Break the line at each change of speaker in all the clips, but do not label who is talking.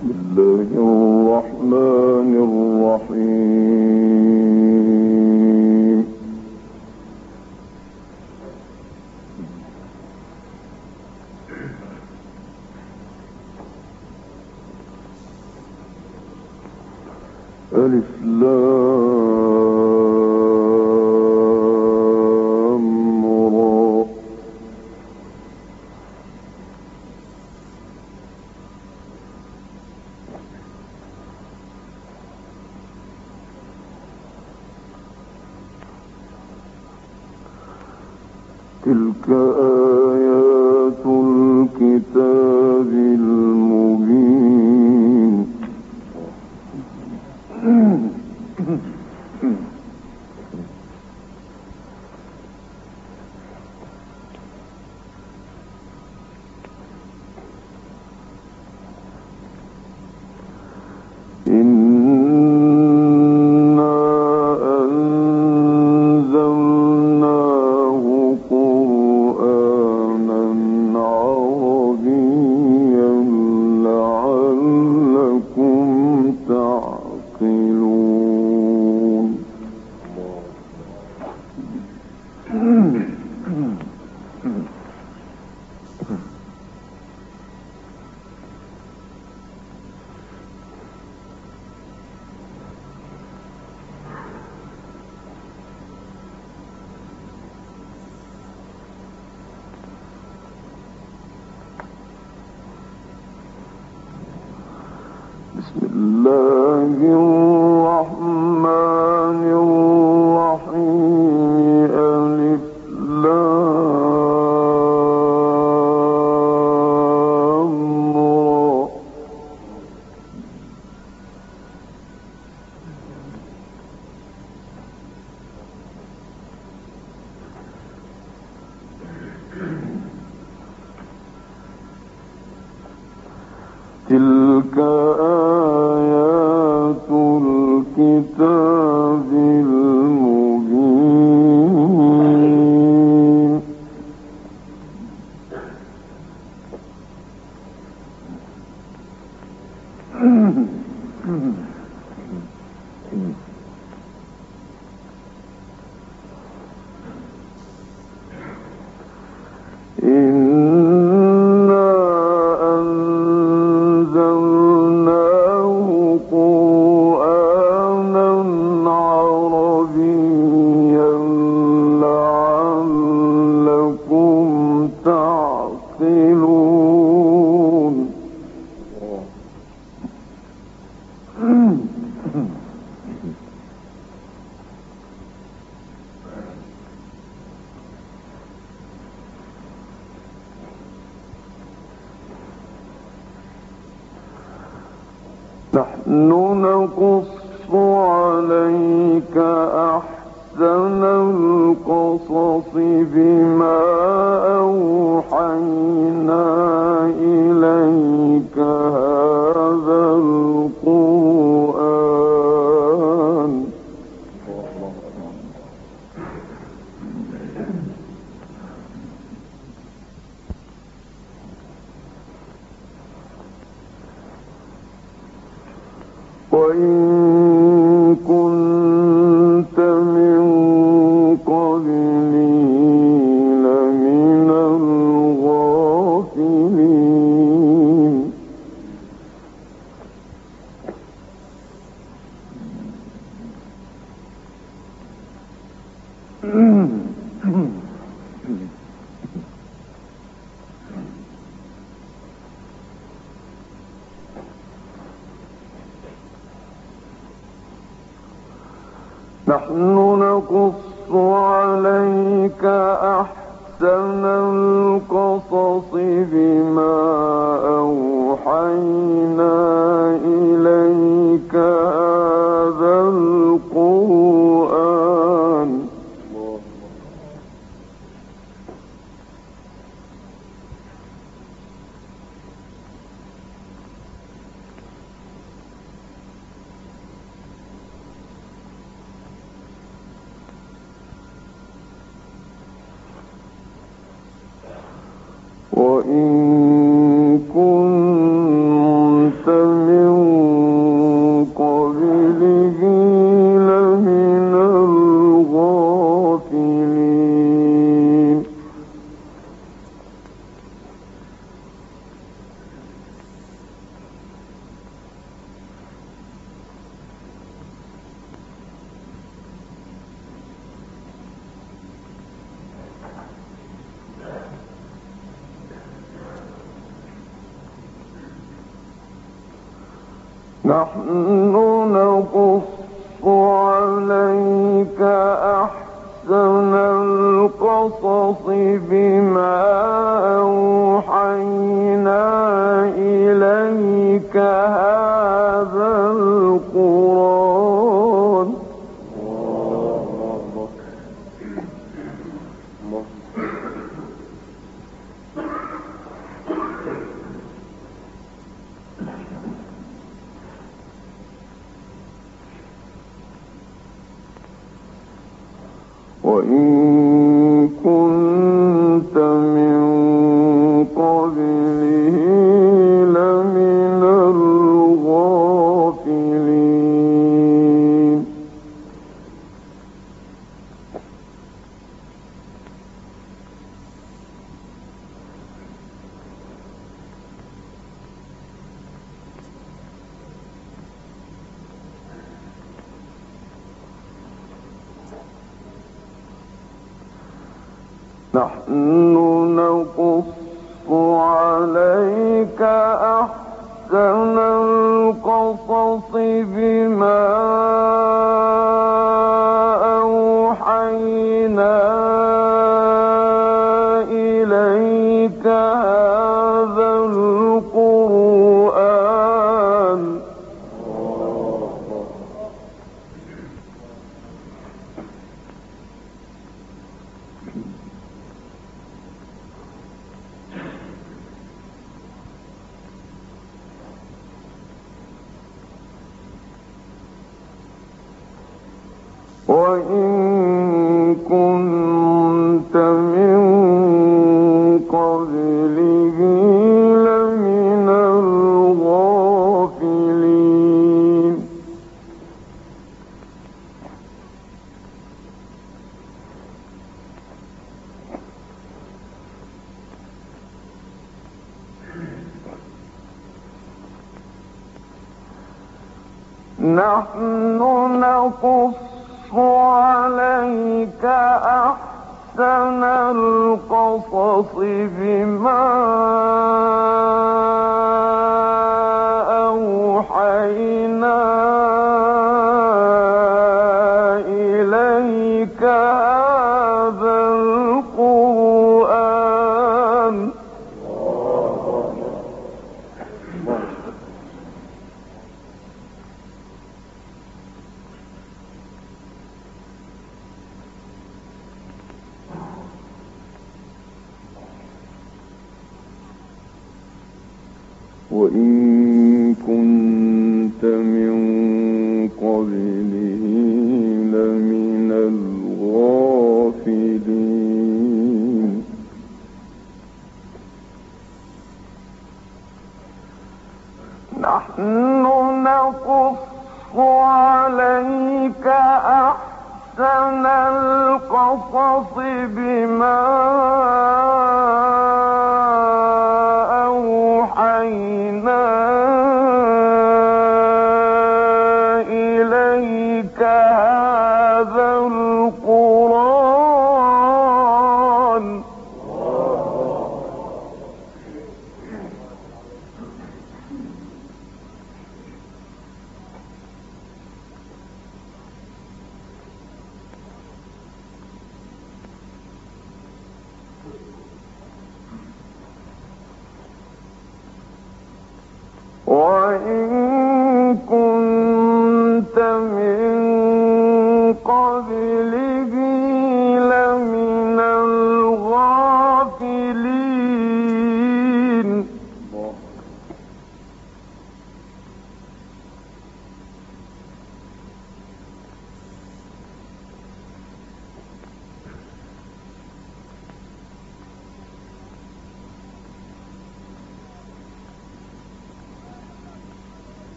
بسم الله الرحمن بسم الله الرحمن وإن نحن نقص عليك أحسن القصص بما أوحينا إليك. هذا وإن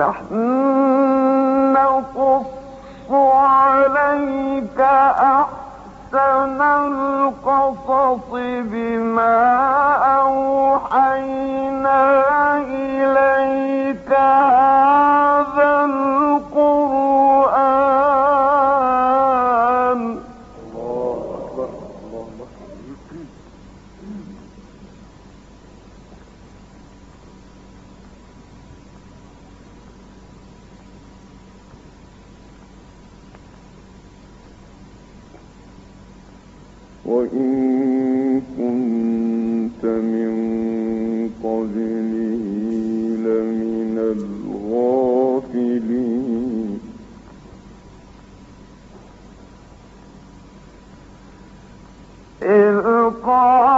نحن قال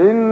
إن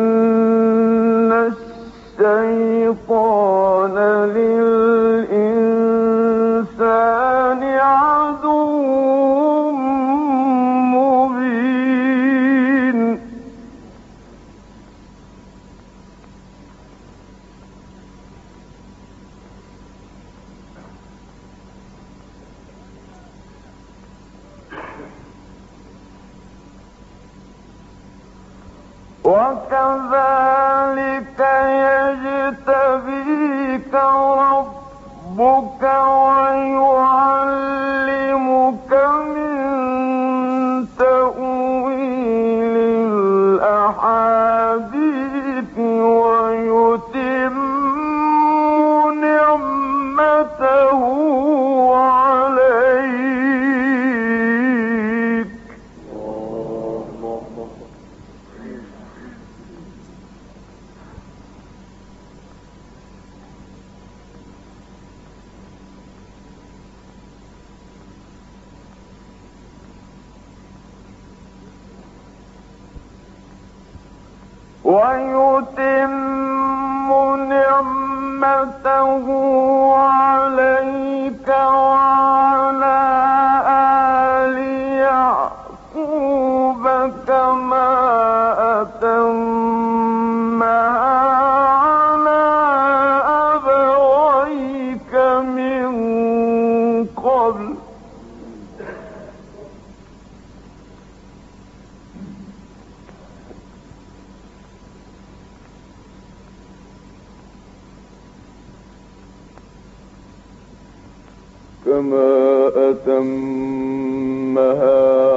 كما أتمها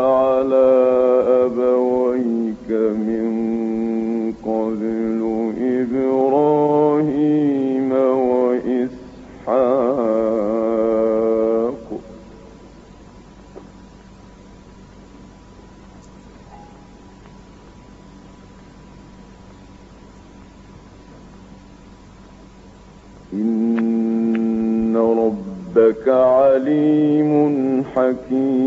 على أبويك من قبل إبراهيم.
em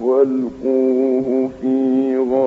والقوه في
غار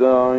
يرتع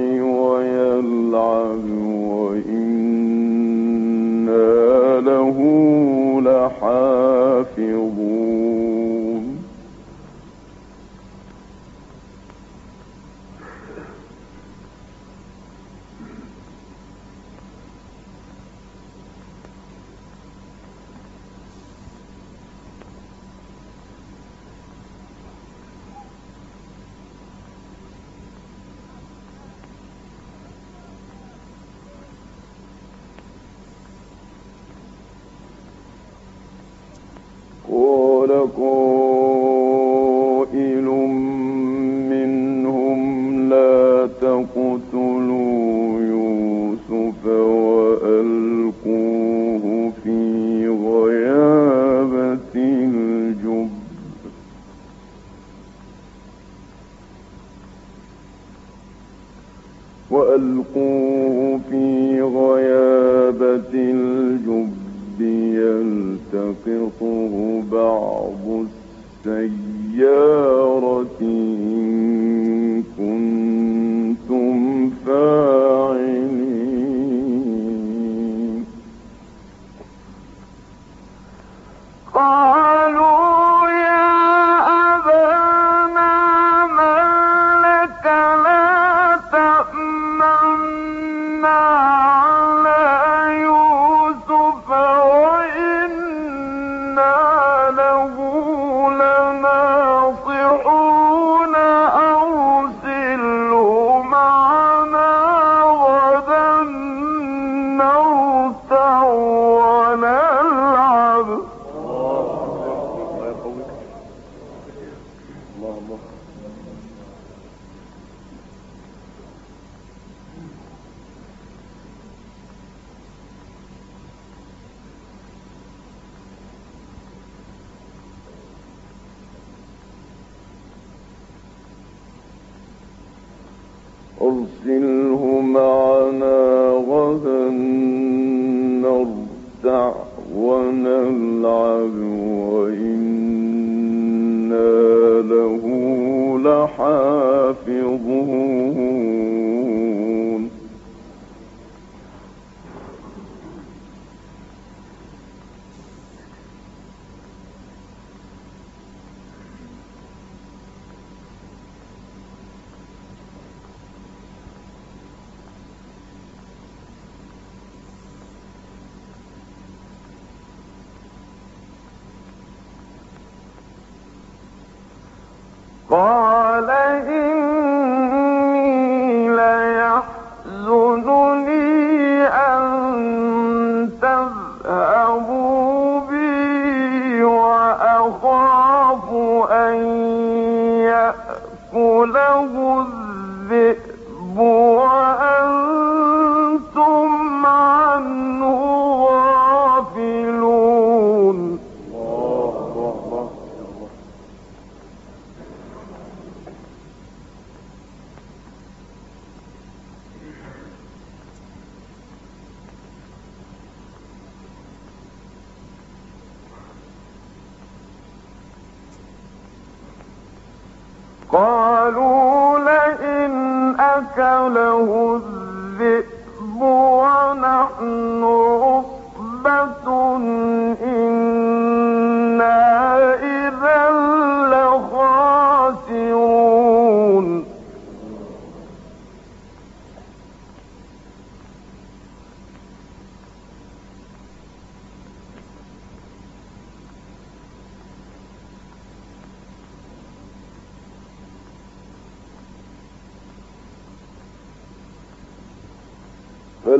قالوا لئن أكله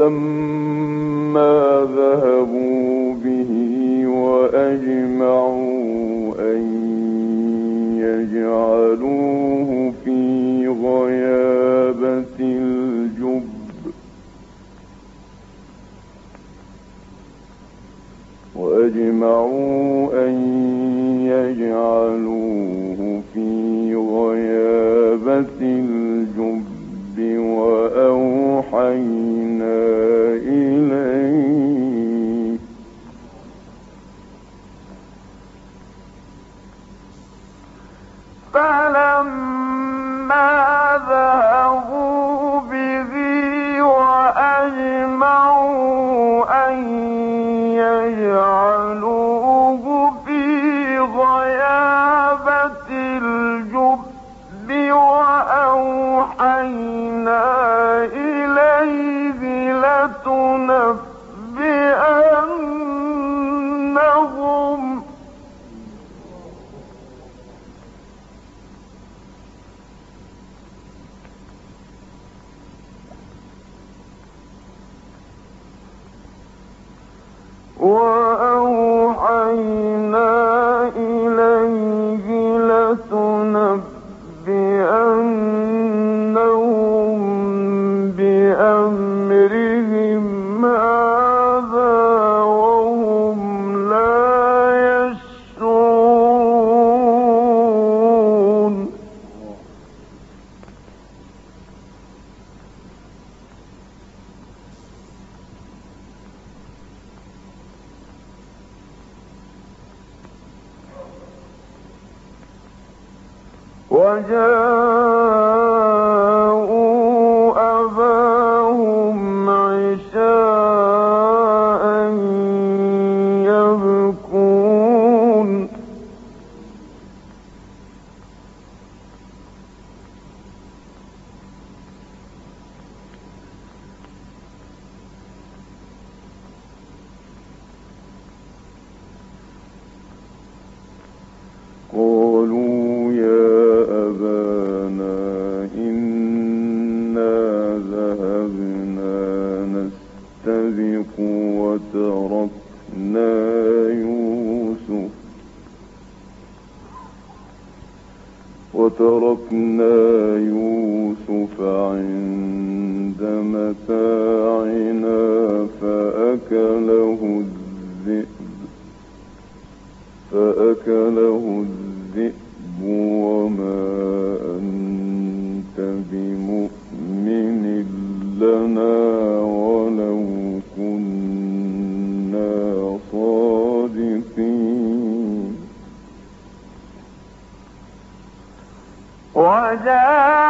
فلما
Whoa. وجاءوا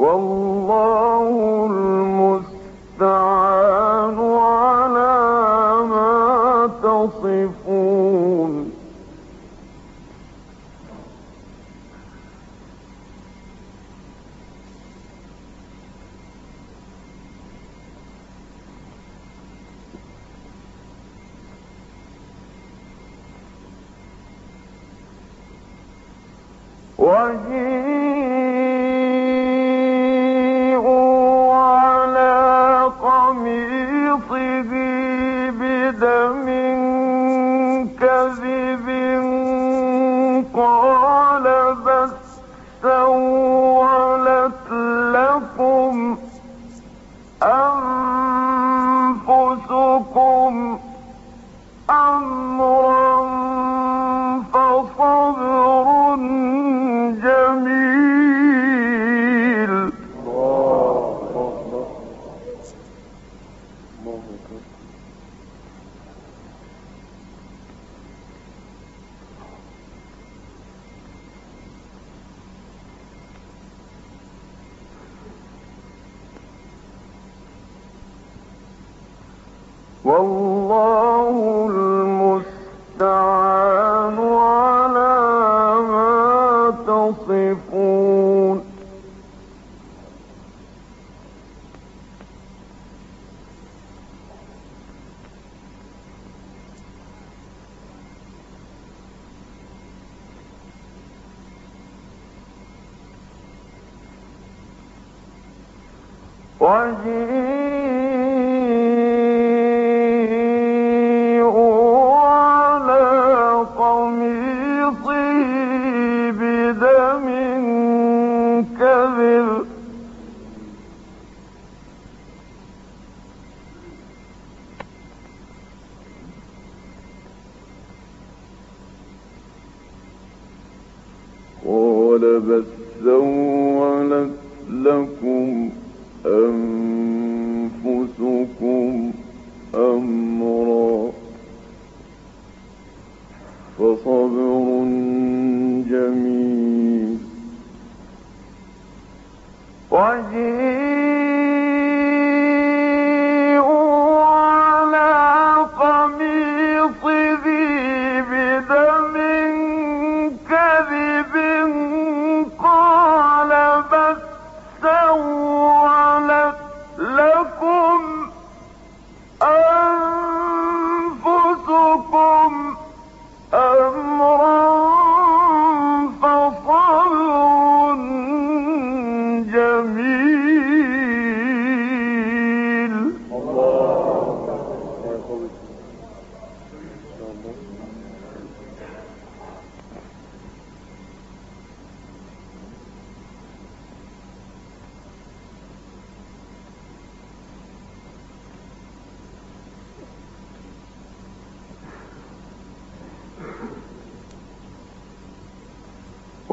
والله والله المستعان.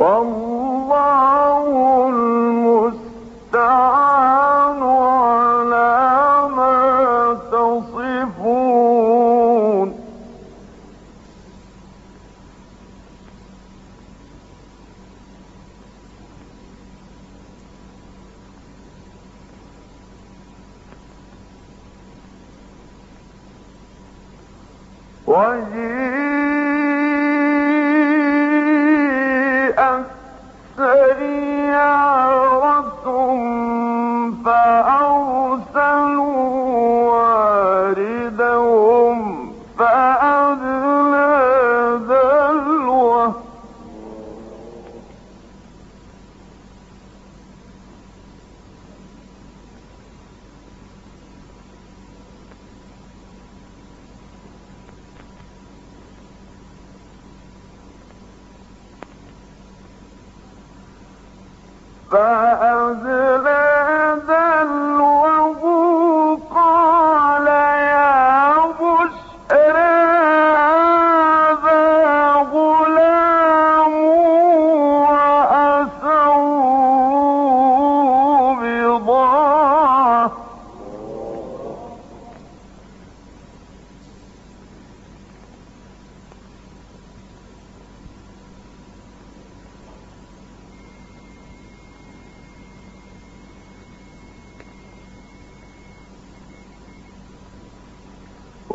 والله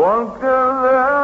وكذلك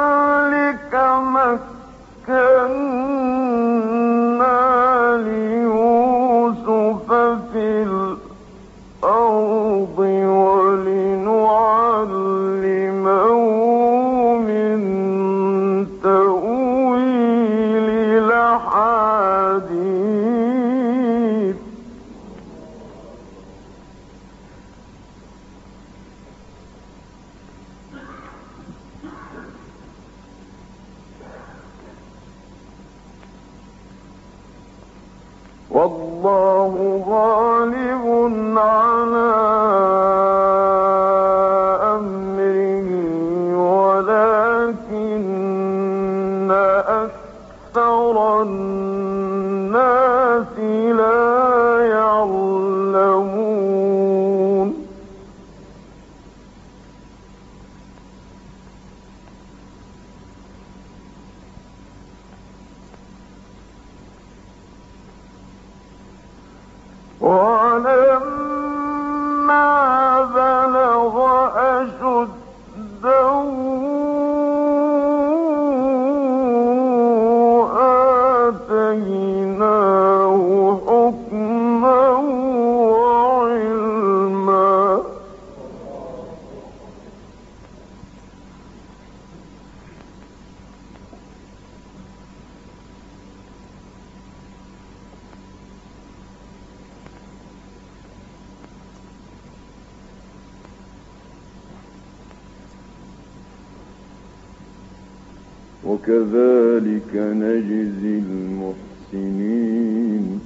وكذلك نجزي المحسنين.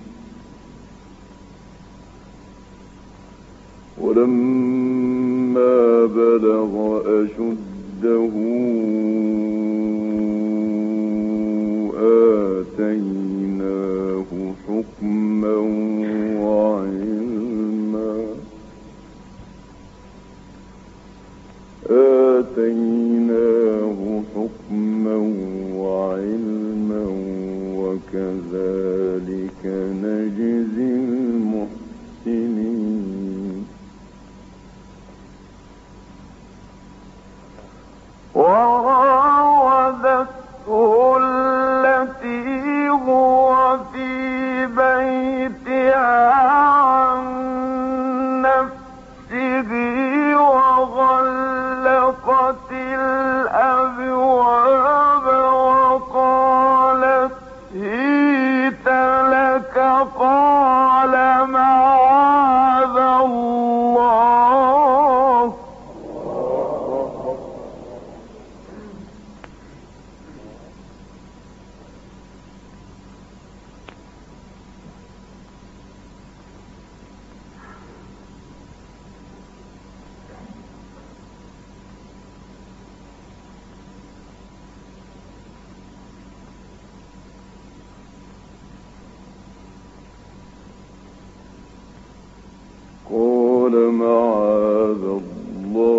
ولما بلغ أشده
خلقت الأبواب وقال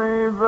من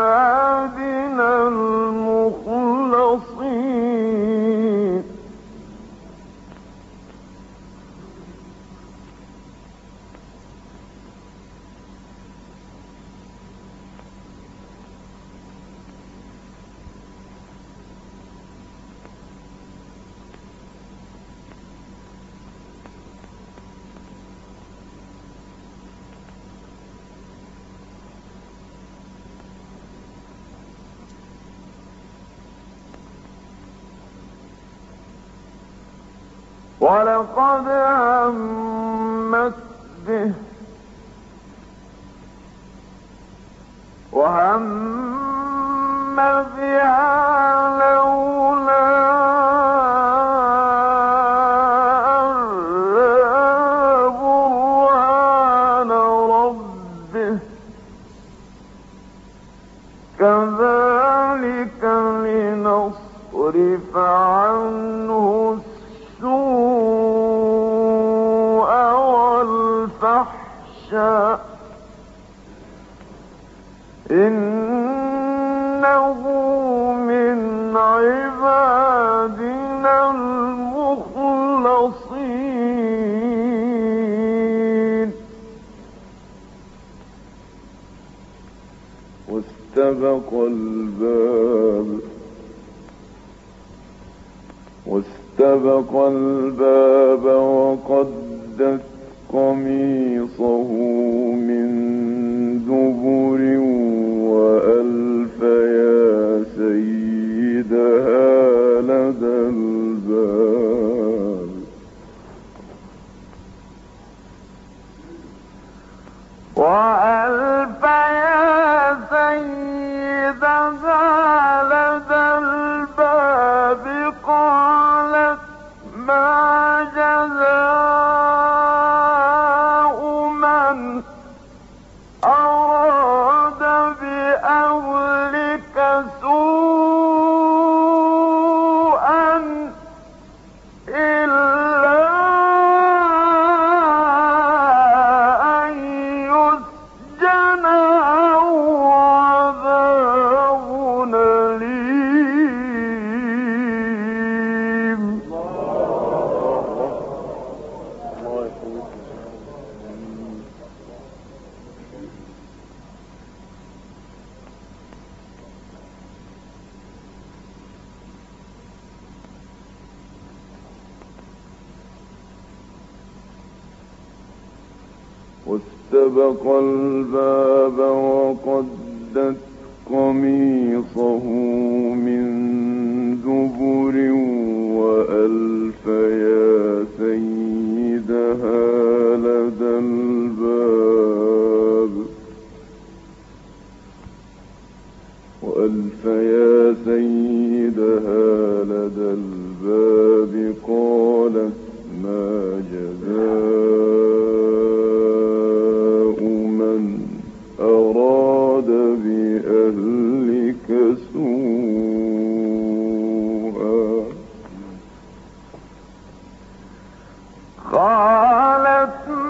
الباب وقدت قميصه من دبر وألف يا سيدها لدى الباب. وأ Let